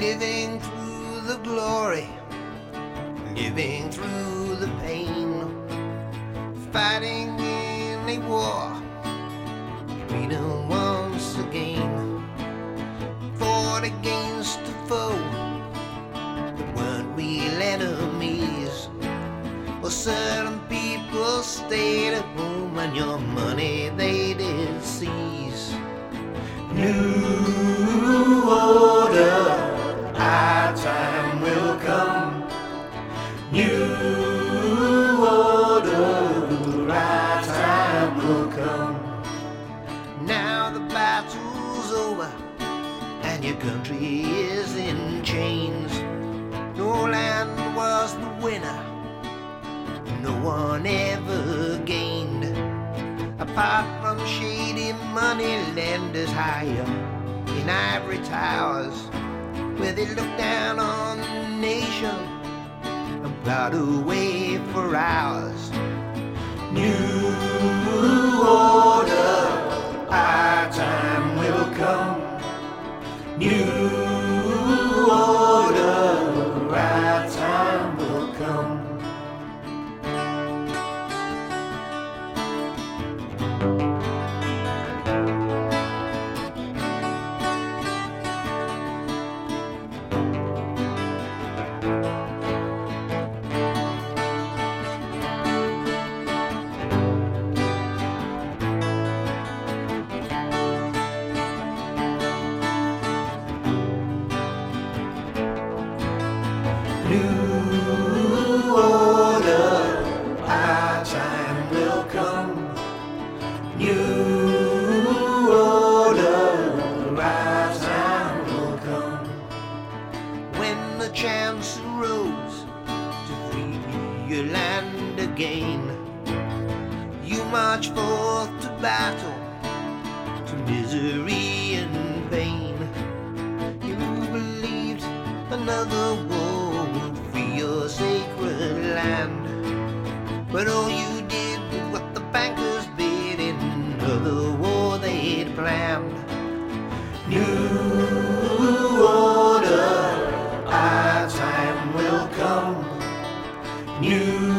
living through the glory, living through the pain, fighting in a war, freedom once again, fought against a foe, but weren't real enemies. Well, certain people stayed at home and your money they did seize. New the battle's over and your country is in chains. No land was the winner, no one ever gained. Apart from shady money lenders higher in ivory towers, where they look down on the nation and plot away for hours. New New order, our time will come. New order, our time will come. When the chance arose to free your land again, you march forth to battle, to misery and pain. You believed another your land. But all you did was what the bankers bid in another war they'd planned. New order, our time will come. New